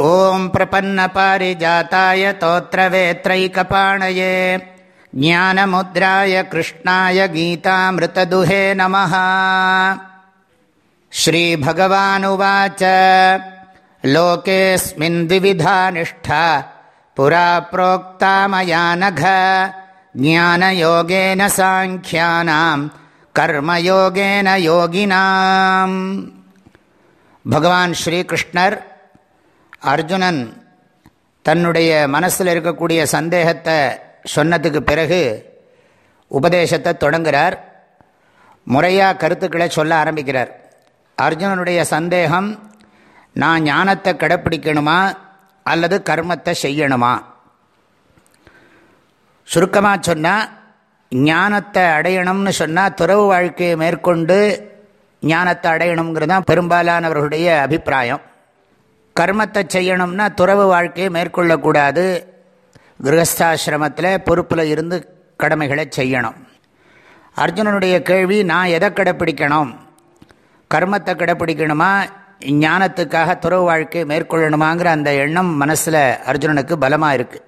ॐ प्रपन्नपारिजाताय तोत्रवेत्रैकपाणये ज्ञानमुद्राय कृष्णाय गीतामृतदुहे नमः। श्रीभगवानुवाच लोकेऽस्मिन् द्विविधा निष्ठा पुरा प्रोक्ता मया नघ ज्ञानयोगेन साङ्ख्यानाम् कर्मयोगेन योगिनाम्। भगवान् श्रीकृष्णर् அர்ஜுனன் தன்னுடைய மனசில் இருக்கக்கூடிய சந்தேகத்தை சொன்னதுக்கு பிறகு உபதேசத்தை தொடங்குகிறார் முறையாக கருத்துக்களை சொல்ல ஆரம்பிக்கிறார். அர்ஜுனனுடைய சந்தேகம் நான் ஞானத்தை கடைப்பிடிக்கணுமா அல்லது கர்மத்தை செய்யணுமா? சுருக்கமாக சொன்னால் ஞானத்தை அடையணும்னு சொன்னால் துறவு வாழ்க்கையை மேற்கொண்டு ஞானத்தை அடையணுங்கிறது தான் பெரும்பாலானவர்களுடைய அபிப்பிராயம். கர்மத்தை செய்யணும்னா துறவு வாழ்க்கையை மேற்கொள்ளக்கூடாது. கிரகஸ்தாசிரமத்தில் பொறுப்பில் இருந்து கடமைகளை செய்யணும். அர்ஜுனனுடைய கேள்வி நான் எதை கடைப்பிடிக்கணும்? கர்மத்தை கடைப்பிடிக்கணுமா? ஞானத்துக்காக துறவு வாழ்க்கையை மேற்கொள்ளணுமாங்கிற அந்த எண்ணம் மனசில் அர்ஜுனனுக்கு பலமாக இருக்குது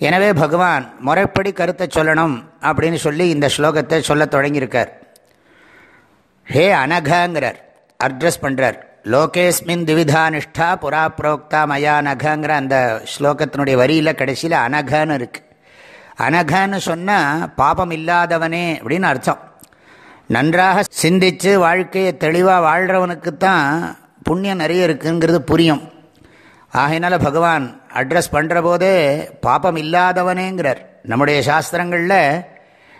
எனவே பகவான் முறைப்படி கருத்தை சொல்லணும் அப்படின்னு சொல்லி இந்த ஸ்லோகத்தை சொல்ல தொடங்கியிருக்கார். ஹே அனகாங்கிறார் அட்ரஸ் பண்ணுறார் லோகேஸ்மின் திவிதா நிஷ்டா புறா புரோக்தா மயா நகங்கிற அந்த ஸ்லோகத்தினுடைய வரியில் கடைசியில் அனகன்னு இருக்குது அனகன்னு சொன்னால் பாபம் இல்லாதவனே அப்படின்னு அர்த்தம். நன்றாக சிந்தித்து வாழ்க்கையை தெளிவாக வாழ்கிறவனுக்குத்தான் புண்ணியம் நிறைய இருக்குங்கிறது புரியும். ஆகையினால பகவான் அட்ரஸ் பண்ணுற போதே பாபம் இல்லாதவனேங்கிறார். நம்முடைய சாஸ்திரங்களில்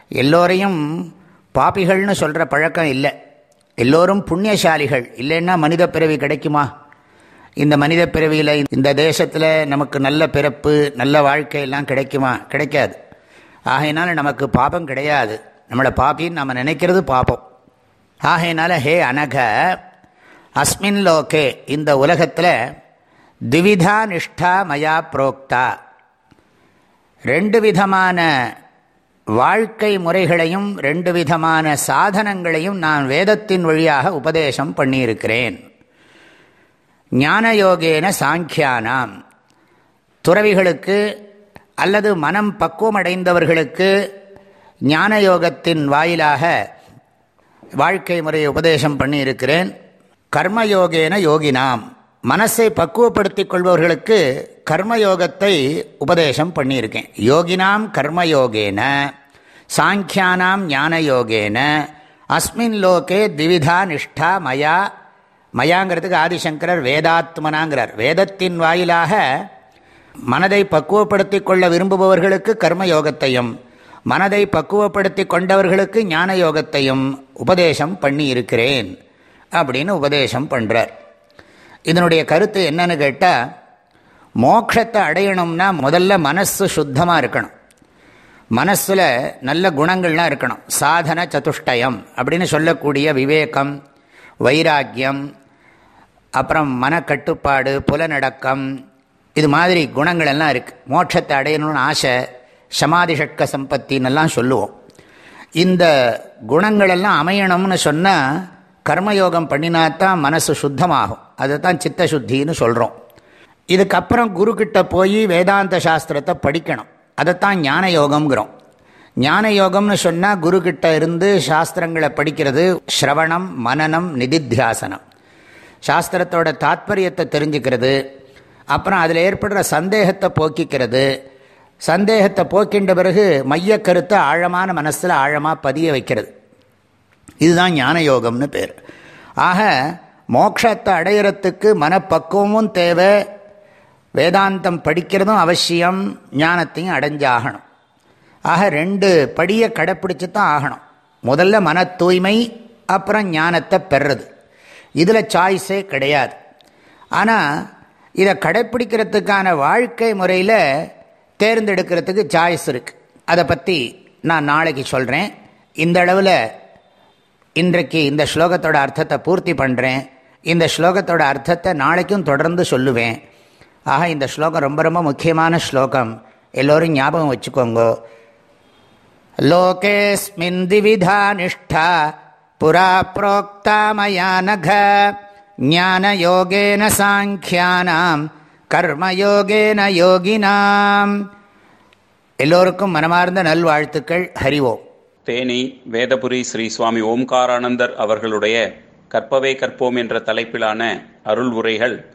எல்லோரையும் பாப்பிகள்னு சொல்கிற பழக்கம் இல்லை. எல்லோரும் புண்ணியசாலிகள். இல்லைன்னா மனித பிறவி கிடைக்குமா? இந்த மனித பிறவியில் இந்த தேசத்தில் நமக்கு நல்ல பிறப்பு நல்ல வாழ்க்கையெல்லாம் கிடைக்குமா? கிடைக்காது. ஆகையினால நமக்கு பாபம் கிடையாது. நம்மளை பாப்பின்னு நம்ம நினைக்கிறது பாப்போம் ஆகையினால ஹே அனக அஸ்மின் லோகே இந்த உலகத்தில் திவிதா நிஷ்டா மயா புரோக்தா. ரெண்டு விதமான வாழ்க்கை முறைகளையும் ரெண்டு விதமான சாதனங்களையும் நான் வேதத்தின் வழியாக உபதேசம் பண்ணியிருக்கிறேன். ஞானயோகேன சாங்கியானாம். துறவிகளுக்கு அல்லது மனம் பக்குவமடைந்தவர்களுக்கு ஞானயோகத்தின் வாயிலாக வாழ்க்கை முறையை உபதேசம் பண்ணியிருக்கிறேன். கர்மயோகேன யோகினாம். மனசை பக்குவப்படுத்திக் கொள்பவர்களுக்கு கர்மயோகத்தை உபதேசம் பண்ணியிருக்கேன். யோகினாம் கர்மயோகேன சாங்கியானாம் ஞானயோகேன அஸ்மின் லோகே திவிதா நிஷ்டா மயா மயாங்கிறதுக்கு ஆதிசங்கரர் வேதாத்மனாங்கிறார். வேதத்தின் வாயிலாக மனதை பக்குவப்படுத்தி கொள்ள விரும்புபவர்களுக்கு கர்மயோகத்தையும் மனதை பக்குவப்படுத்தி கொண்டவர்களுக்கு ஞான யோகத்தையும் உபதேசம் பண்ணி இருக்கிறேன் அப்படின்னு உபதேசம் பண்ணுறார் இதனுடைய கருத்து என்னன்னு கேட்டால் மோட்சத்தை அடையணும்னா முதல்ல மனசு சுத்தமாக இருக்கணும். மனசில் நல்ல குணங்கள்லாம் இருக்கணும். சாதன சதுஷ்டயம் அப்படின்னு சொல்லக்கூடிய விவேகம் வைராக்கியம் அப்புறம் மனக்கட்டுப்பாடு புலநடக்கம் இது மாதிரி குணங்கள் எல்லாம் இருக்குது மோட்சத்தை அடையணும்னு ஆசை சமாதி ஷட்க சம்பத்தின்னெல்லாம் சொல்லுவோம். இந்த குணங்களெல்லாம் அமையணும்னு சொன்னால் கர்மயோகம் பண்ணினாத்தான் மனசு சுத்தமாகும். அதை தான் சித்த சுத்தின்னு சொல்கிறோம் இதுக்கப்புறம் குருக்கிட்ட போய் வேதாந்த சாஸ்திரத்தை படிக்கணும். அதைத்தான் ஞான யோகம்ங்கிறோம் ஞான யோகம்னு சொன்னால் குருக்கிட்ட இருந்து சாஸ்திரங்களை படிக்கிறது ஸ்ரவணம் மனநம் நிதித்தியாசனம். சாஸ்திரத்தோட தாத்பரியத்தை தெரிஞ்சுக்கிறது. அப்புறம் அதில் ஏற்படுற சந்தேகத்தை போக்கிக்கிறது. சந்தேகத்தை போக்கின்ற பிறகு மைய கருத்தை ஆழமான மனசில் ஆழமாக பதிய வைக்கிறது. இதுதான் ஞான யோகம்னு பேர். ஆக மோட்சத்தை அடையிறத்துக்கு மனப்பக்குவமும் தேவை வேதாந்தம் படிக்கிறதும் அவசியம் ஞானத்தையும் அடைஞ்சாகணும். ஆக ரெண்டு படியை கடைப்பிடிச்சு தான் ஆகணும். முதல்ல மன தூய்மை அப்புறம் ஞானத்தை பெறுறது. இதில் சாய்ஸே கிடையாது. ஆனால் இதை கடைப்பிடிக்கிறதுக்கான வாழ்க்கை முறையில் தேர்ந்தெடுக்கிறதுக்கு சாய்ஸ் இருக்குது அதை பற்றி நான் நாளைக்கு சொல்கிறேன் இந்த அளவில் இன்றைக்கு இந்த ஸ்லோகத்தோட அர்த்தத்தை பூர்த்தி பண்ணுறேன் இந்த ஸ்லோகத்தோட அர்த்தத்தை நாளைக்கும் தொடர்ந்து சொல்லுவேன். ஆக இந்த ஸ்லோகம் ரொம்ப ரொம்ப முக்கியமான ஸ்லோகம். எல்லோரும் ஞாபகம் வச்சுக்கோங்கோ. லோகேஸ்மின் திவிதா நிஷ்டா புரா புரோக்தா நக ஞான யோகேன சாங்கியானாம் கர்மயோகேன யோகினாம். எல்லோருக்கும் மனமார்ந்த நல்வாழ்த்துக்கள். ஹரிவோம் தேனி வேதபுரி ஸ்ரீ சுவாமி ஓம்காரானந்தர் அவர்களுடைய கற்பவே கற்போம் என்ற தலைப்பிலான அருள் உரைகள்